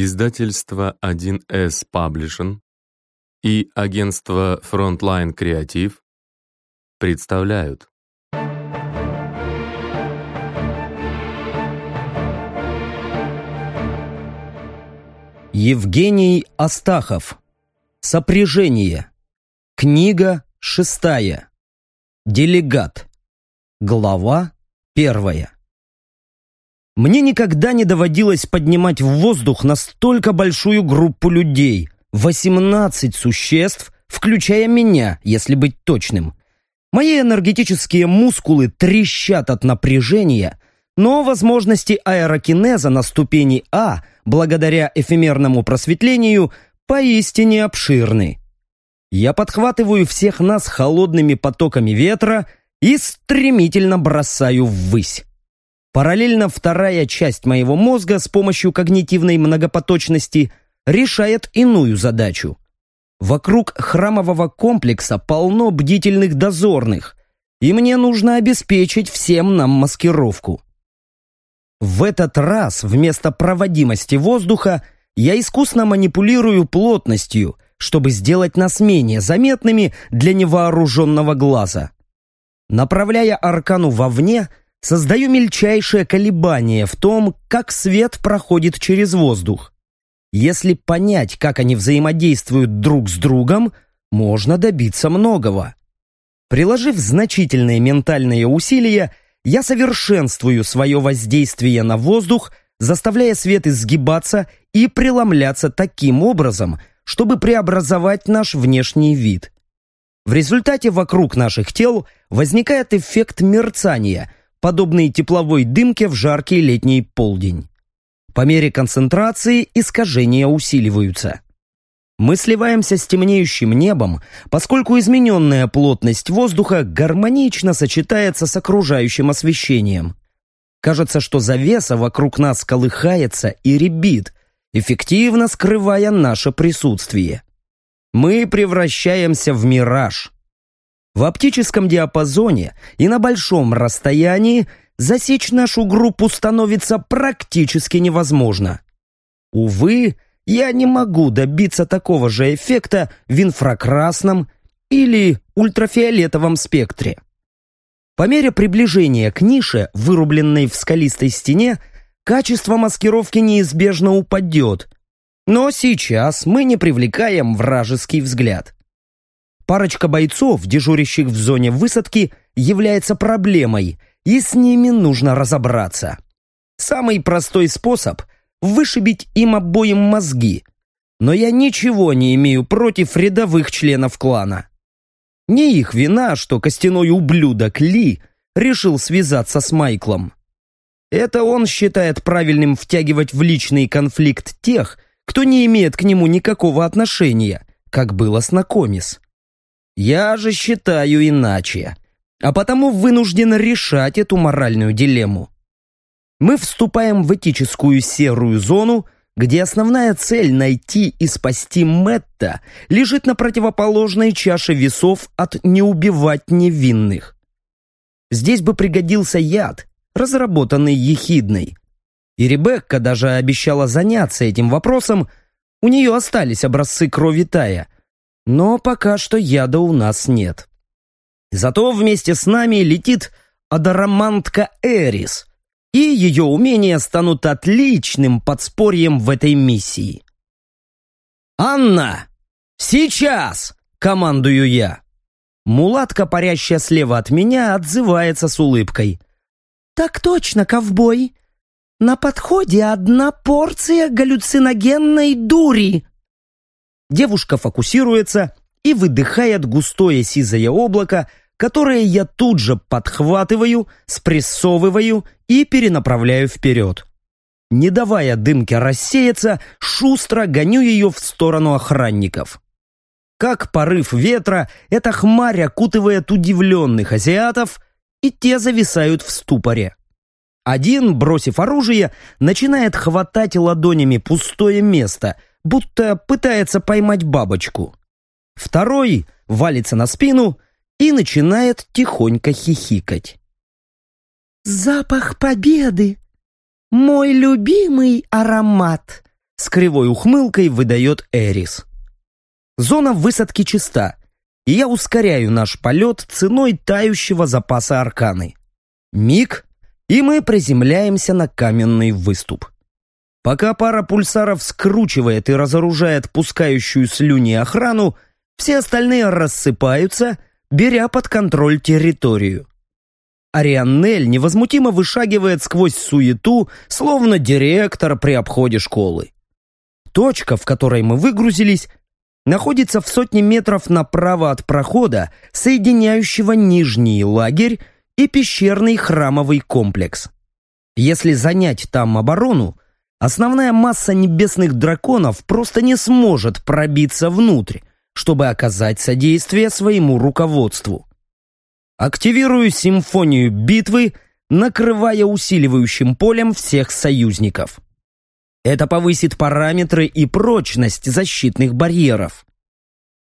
Издательство 1С Publishing и агентство Frontline Creative представляют. Евгений Астахов. Сопряжение. Книга шестая. Делегат. Глава первая мне никогда не доводилось поднимать в воздух настолько большую группу людей. 18 существ, включая меня, если быть точным. Мои энергетические мускулы трещат от напряжения, но возможности аэрокинеза на ступени А, благодаря эфемерному просветлению, поистине обширны. Я подхватываю всех нас холодными потоками ветра и стремительно бросаю ввысь. Параллельно вторая часть моего мозга с помощью когнитивной многопоточности решает иную задачу. Вокруг храмового комплекса полно бдительных дозорных, и мне нужно обеспечить всем нам маскировку. В этот раз вместо проводимости воздуха я искусно манипулирую плотностью, чтобы сделать нас менее заметными для невооруженного глаза. Направляя аркану вовне – создаю мельчайшее колебание в том, как свет проходит через воздух. Если понять, как они взаимодействуют друг с другом, можно добиться многого. Приложив значительные ментальные усилия, я совершенствую свое воздействие на воздух, заставляя свет изгибаться и преломляться таким образом, чтобы преобразовать наш внешний вид. В результате вокруг наших тел возникает эффект мерцания – подобные тепловой дымке в жаркий летний полдень. По мере концентрации искажения усиливаются. Мы сливаемся с темнеющим небом, поскольку измененная плотность воздуха гармонично сочетается с окружающим освещением. Кажется, что завеса вокруг нас колыхается и ребит, эффективно скрывая наше присутствие. Мы превращаемся в мираж, в оптическом диапазоне и на большом расстоянии засечь нашу группу становится практически невозможно. Увы, я не могу добиться такого же эффекта в инфракрасном или ультрафиолетовом спектре. По мере приближения к нише, вырубленной в скалистой стене, качество маскировки неизбежно упадет. Но сейчас мы не привлекаем вражеский взгляд. Парочка бойцов, дежурящих в зоне высадки, является проблемой, и с ними нужно разобраться. Самый простой способ – вышибить им обоим мозги. Но я ничего не имею против рядовых членов клана. Не их вина, что костяной ублюдок Ли решил связаться с Майклом. Это он считает правильным втягивать в личный конфликт тех, кто не имеет к нему никакого отношения, как было с Накомис. Я же считаю иначе, а потому вынужден решать эту моральную дилемму. Мы вступаем в этическую серую зону, где основная цель найти и спасти Мэтта лежит на противоположной чаше весов от «не убивать невинных». Здесь бы пригодился яд, разработанный ехидной. И Ребекка даже обещала заняться этим вопросом, у нее остались образцы крови Тая – но пока что яда у нас нет. Зато вместе с нами летит адарамантка Эрис, и ее умения станут отличным подспорьем в этой миссии. «Анна! Сейчас!» — командую я. Мулатка, парящая слева от меня, отзывается с улыбкой. «Так точно, ковбой. На подходе одна порция галлюциногенной дури». Девушка фокусируется и выдыхает густое сизое облако, которое я тут же подхватываю, спрессовываю и перенаправляю вперед. Не давая дымке рассеяться, шустро гоню ее в сторону охранников. Как порыв ветра, эта хмарь окутывает удивленных азиатов, и те зависают в ступоре. Один, бросив оружие, начинает хватать ладонями пустое место – будто пытается поймать бабочку. Второй валится на спину и начинает тихонько хихикать. «Запах победы! Мой любимый аромат!» с кривой ухмылкой выдает Эрис. Зона высадки чиста, и я ускоряю наш полет ценой тающего запаса арканы. Миг, и мы приземляемся на каменный выступ. Пока пара пульсаров скручивает и разоружает пускающую слюни охрану, все остальные рассыпаются, беря под контроль территорию. Арианнель невозмутимо вышагивает сквозь суету, словно директор при обходе школы. Точка, в которой мы выгрузились, находится в сотне метров направо от прохода, соединяющего нижний лагерь и пещерный храмовый комплекс. Если занять там оборону, основная масса небесных драконов просто не сможет пробиться внутрь, чтобы оказать содействие своему руководству. Активирую симфонию битвы, накрывая усиливающим полем всех союзников. Это повысит параметры и прочность защитных барьеров.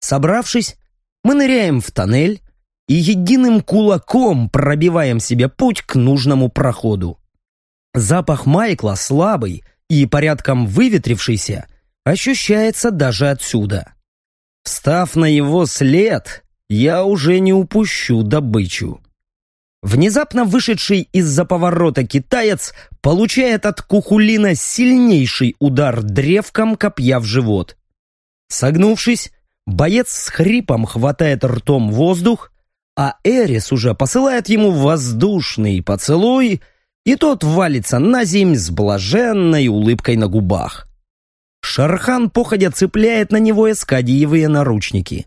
Собравшись, мы ныряем в тоннель, и единым кулаком пробиваем себе путь к нужному проходу. Запах Майкла слабый и порядком выветрившийся ощущается даже отсюда. Встав на его след, я уже не упущу добычу. Внезапно вышедший из-за поворота китаец получает от Кухулина сильнейший удар древком копья в живот. Согнувшись, боец с хрипом хватает ртом воздух а Эрис уже посылает ему воздушный поцелуй, и тот валится на земь с блаженной улыбкой на губах. Шархан походя цепляет на него эскадиевые наручники.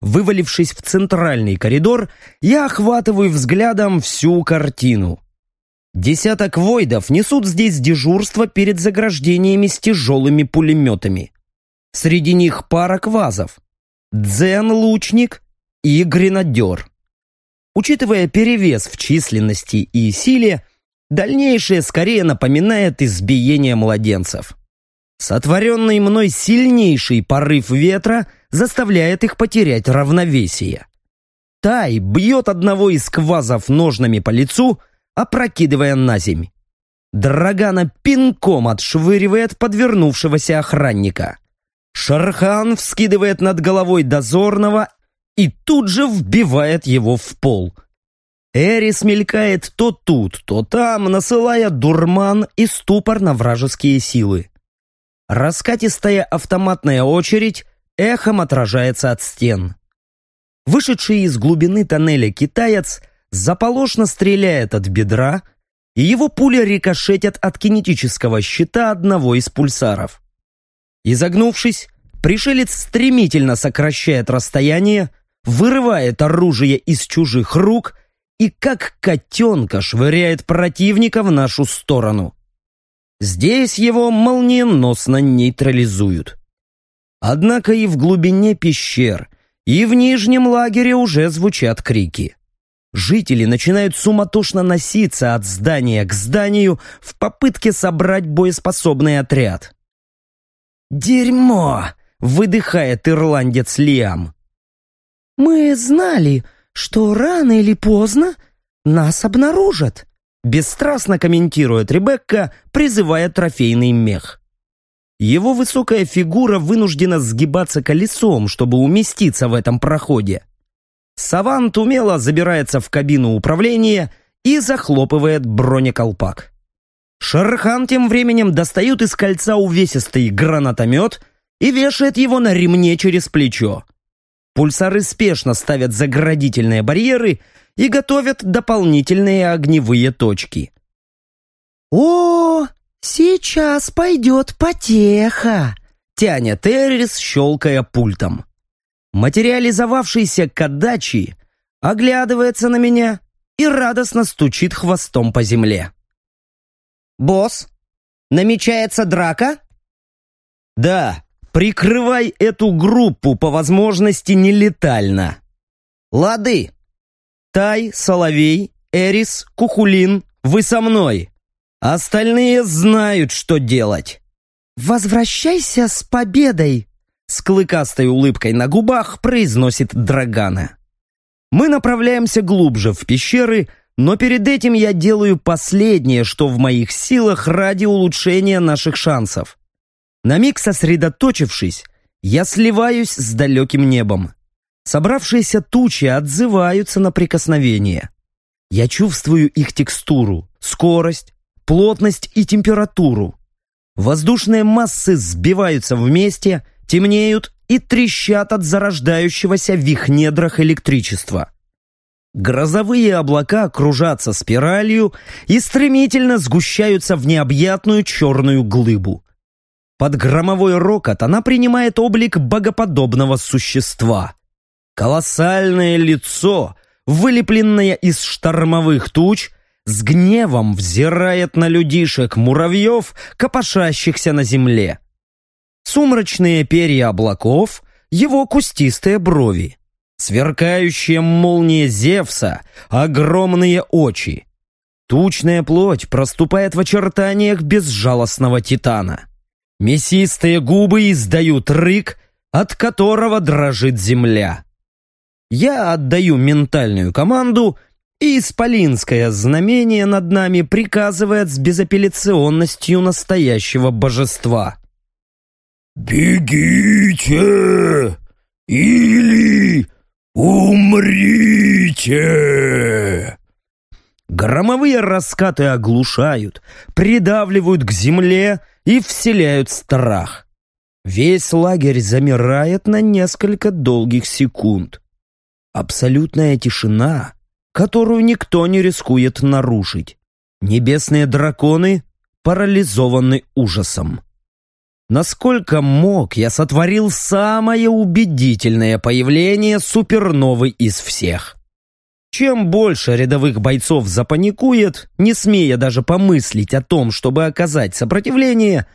Вывалившись в центральный коридор, я охватываю взглядом всю картину. Десяток войдов несут здесь дежурство перед заграждениями с тяжелыми пулеметами. Среди них пара квазов. Дзен-лучник и гренадер. Учитывая перевес в численности и силе, дальнейшее скорее напоминает избиение младенцев. Сотворенный мной сильнейший порыв ветра заставляет их потерять равновесие. Тай бьет одного из квазов ножнами по лицу, опрокидывая на земь. Драгана пинком отшвыривает подвернувшегося охранника. Шархан вскидывает над головой дозорного и тут же вбивает его в пол. Эрис мелькает то тут, то там, насылая дурман и ступор на вражеские силы. Раскатистая автоматная очередь эхом отражается от стен. Вышедший из глубины тоннеля китаец заполошно стреляет от бедра, и его пули рикошетят от кинетического щита одного из пульсаров. Изогнувшись, пришелец стремительно сокращает расстояние, вырывает оружие из чужих рук и как котенка швыряет противника в нашу сторону. Здесь его молниеносно нейтрализуют. Однако и в глубине пещер, и в нижнем лагере уже звучат крики. Жители начинают суматошно носиться от здания к зданию в попытке собрать боеспособный отряд. «Дерьмо!» — выдыхает ирландец Лиам. «Мы знали, что рано или поздно нас обнаружат», бесстрастно комментирует Ребекка, призывая трофейный мех. Его высокая фигура вынуждена сгибаться колесом, чтобы уместиться в этом проходе. Савант умело забирается в кабину управления и захлопывает бронеколпак. Шархан тем временем достает из кольца увесистый гранатомет и вешает его на ремне через плечо. Пульсары спешно ставят заградительные барьеры и готовят дополнительные огневые точки. «О, сейчас пойдет потеха!» тянет Эрис, щелкая пультом. Материализовавшийся Кадачи оглядывается на меня и радостно стучит хвостом по земле. «Босс, намечается драка?» «Да, Прикрывай эту группу по возможности нелетально. Лады. Тай, Соловей, Эрис, Кухулин, вы со мной. Остальные знают, что делать. «Возвращайся с победой!» С клыкастой улыбкой на губах произносит Драгана. Мы направляемся глубже в пещеры, но перед этим я делаю последнее, что в моих силах ради улучшения наших шансов. На миг сосредоточившись, я сливаюсь с далеким небом. Собравшиеся тучи отзываются на прикосновение. Я чувствую их текстуру, скорость, плотность и температуру. Воздушные массы сбиваются вместе, темнеют и трещат от зарождающегося в их недрах электричества. Грозовые облака кружатся спиралью и стремительно сгущаются в необъятную черную глыбу. Под громовой рокот она принимает облик богоподобного существа. Колоссальное лицо, вылепленное из штормовых туч, с гневом взирает на людишек-муравьев, копошащихся на земле. Сумрачные перья облаков, его кустистые брови, сверкающие молнии Зевса, огромные очи. Тучная плоть проступает в очертаниях безжалостного титана. Мясистые губы издают рык, от которого дрожит земля. Я отдаю ментальную команду, и исполинское знамение над нами приказывает с безапелляционностью настоящего божества. «Бегите! Или умрите!» Громовые раскаты оглушают, придавливают к земле и вселяют страх. Весь лагерь замирает на несколько долгих секунд. Абсолютная тишина, которую никто не рискует нарушить. Небесные драконы парализованы ужасом. Насколько мог, я сотворил самое убедительное появление суперновой из всех. Чем больше рядовых бойцов запаникует, не смея даже помыслить о том, чтобы оказать сопротивление,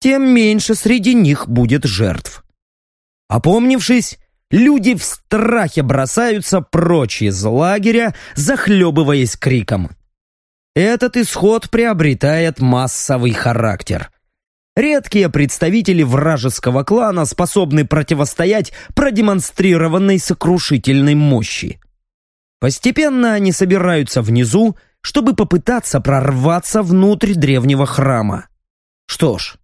тем меньше среди них будет жертв. Опомнившись, люди в страхе бросаются прочь из лагеря, захлебываясь криком. Этот исход приобретает массовый характер. Редкие представители вражеского клана способны противостоять продемонстрированной сокрушительной мощи. Постепенно они собираются внизу, чтобы попытаться прорваться внутрь древнего храма. Что ж,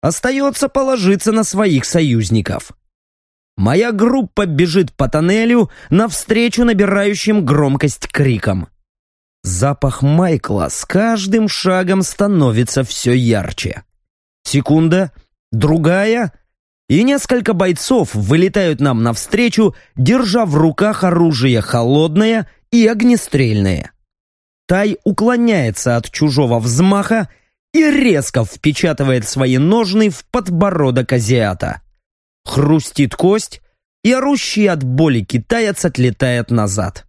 остается положиться на своих союзников. Моя группа бежит по тоннелю навстречу набирающим громкость крикам. Запах Майкла с каждым шагом становится все ярче. Секунда, другая, и несколько бойцов вылетают нам навстречу, держа в руках оружие холодное и огнестрельное. Тай уклоняется от чужого взмаха и резко впечатывает свои ножны в подбородок азиата. Хрустит кость, и орущий от боли китаец отлетает назад.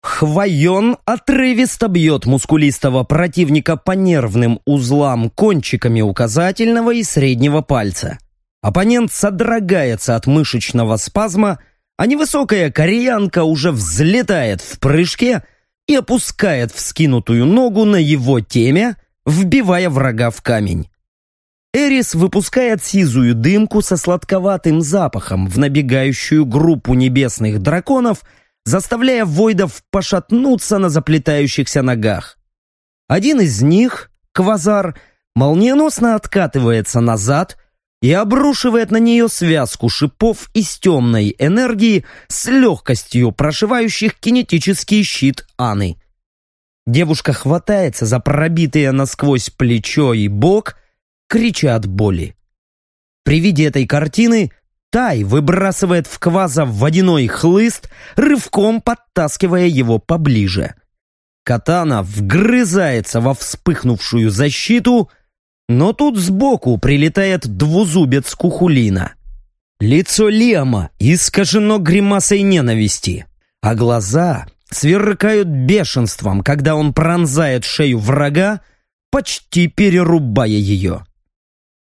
Хвоен отрывисто бьет мускулистого противника по нервным узлам кончиками указательного и среднего пальца. Оппонент содрогается от мышечного спазма, а невысокая кореянка уже взлетает в прыжке и опускает вскинутую ногу на его теме, вбивая врага в камень. Эрис выпускает сизую дымку со сладковатым запахом в набегающую группу небесных драконов – заставляя Войдов пошатнуться на заплетающихся ногах. Один из них, Квазар, молниеносно откатывается назад и обрушивает на нее связку шипов из темной энергии с легкостью прошивающих кинетический щит Аны. Девушка хватается за пробитые насквозь плечо и бок, крича от боли. При виде этой картины Тай выбрасывает в кваза водяной хлыст, рывком подтаскивая его поближе. Катана вгрызается во вспыхнувшую защиту, но тут сбоку прилетает двузубец Кухулина. Лицо Лема искажено гримасой ненависти, а глаза сверкают бешенством, когда он пронзает шею врага, почти перерубая ее.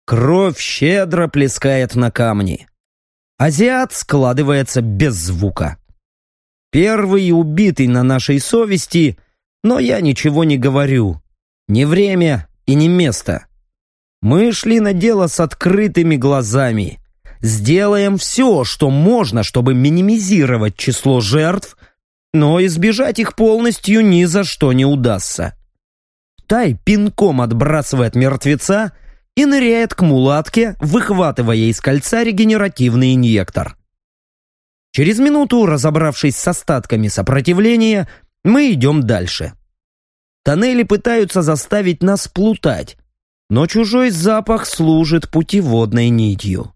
Кровь щедро плескает на камни. Азиат складывается без звука. Первый убитый на нашей совести, но я ничего не говорю. Не время и не место. Мы шли на дело с открытыми глазами. Сделаем все, что можно, чтобы минимизировать число жертв, но избежать их полностью ни за что не удастся. Тай пинком отбрасывает мертвеца и ныряет к мулатке, выхватывая из кольца регенеративный инъектор. Через минуту, разобравшись с остатками сопротивления, мы идем дальше. Тоннели пытаются заставить нас плутать, но чужой запах служит путеводной нитью.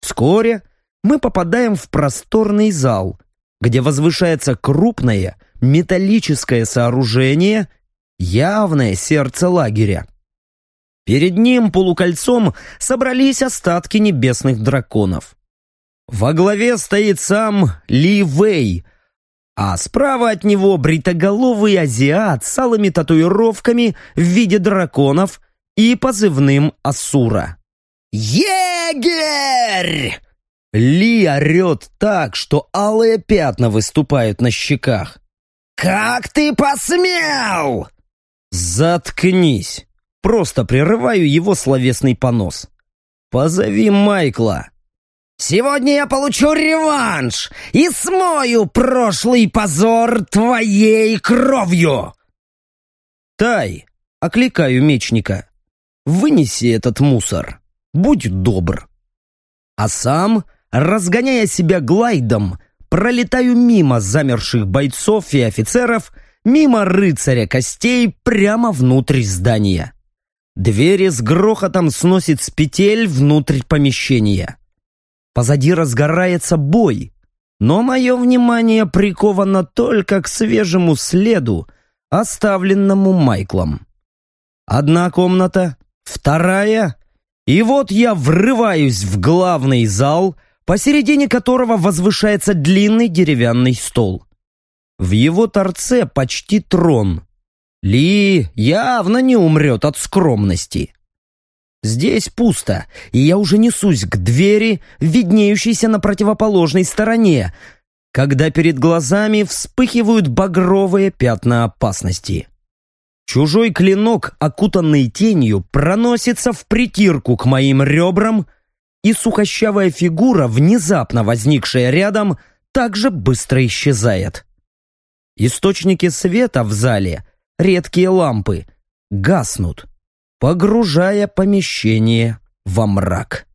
Вскоре мы попадаем в просторный зал, где возвышается крупное металлическое сооружение, явное сердце лагеря. Перед ним полукольцом собрались остатки небесных драконов. Во главе стоит сам Ли Вэй, а справа от него бритоголовый азиат с алыми татуировками в виде драконов и позывным Асура. «Егерь!» Ли орет так, что алые пятна выступают на щеках. «Как ты посмел?» «Заткнись!» Просто прерываю его словесный понос. «Позови Майкла!» «Сегодня я получу реванш и смою прошлый позор твоей кровью!» «Тай!» — окликаю мечника. «Вынеси этот мусор, будь добр!» А сам, разгоняя себя глайдом, пролетаю мимо замерших бойцов и офицеров, мимо рыцаря костей прямо внутрь здания. Двери с грохотом сносит с петель внутрь помещения. Позади разгорается бой, но мое внимание приковано только к свежему следу, оставленному Майклом. Одна комната, вторая, и вот я врываюсь в главный зал, посередине которого возвышается длинный деревянный стол. В его торце почти трон. Ли явно не умрет от скромности. Здесь пусто, и я уже несусь к двери, виднеющейся на противоположной стороне, когда перед глазами вспыхивают багровые пятна опасности. Чужой клинок, окутанный тенью, проносится в притирку к моим ребрам, и сухощавая фигура, внезапно возникшая рядом, также быстро исчезает. Источники света в зале, редкие лампы, гаснут, погружая помещение во мрак.